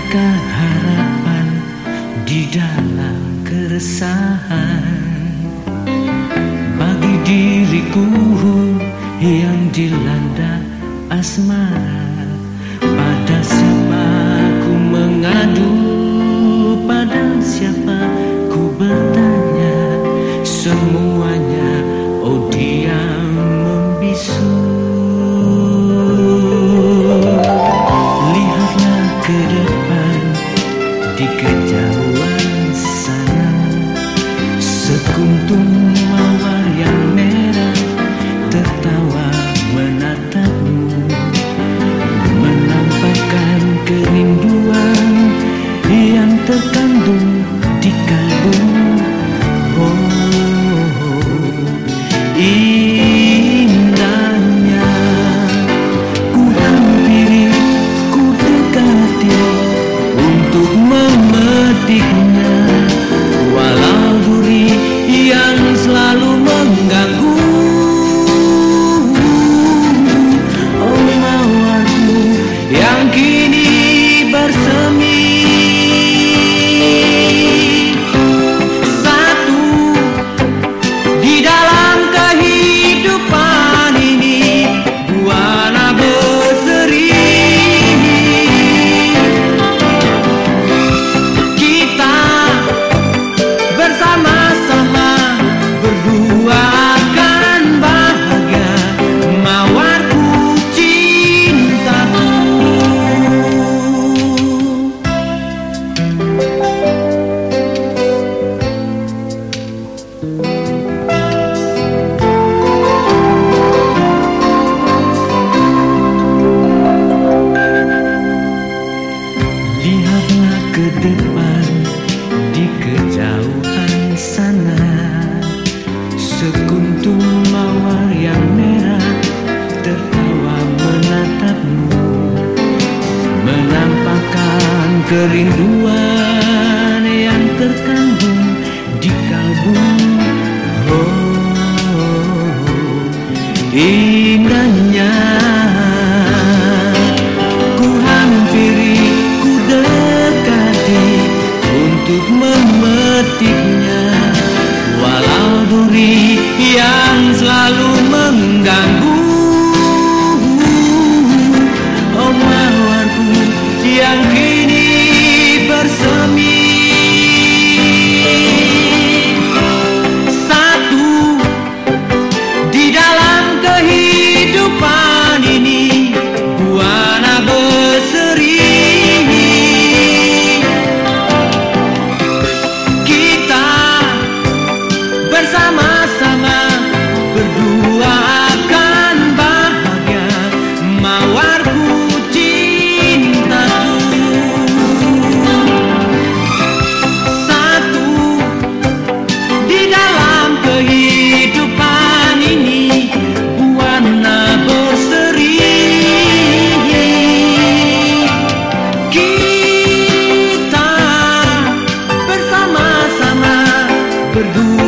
adakah harapan di dalam keresahan? Bagi diriku Kuntum mawar yang merah tertawa. Lihatlah ke depan di kejauhan sana Sekuntum mawar yang merah tertawa menatapmu Menampakkan kerinduan yang terkandung di kalbu Oh, oh, oh. indahnya perdoa.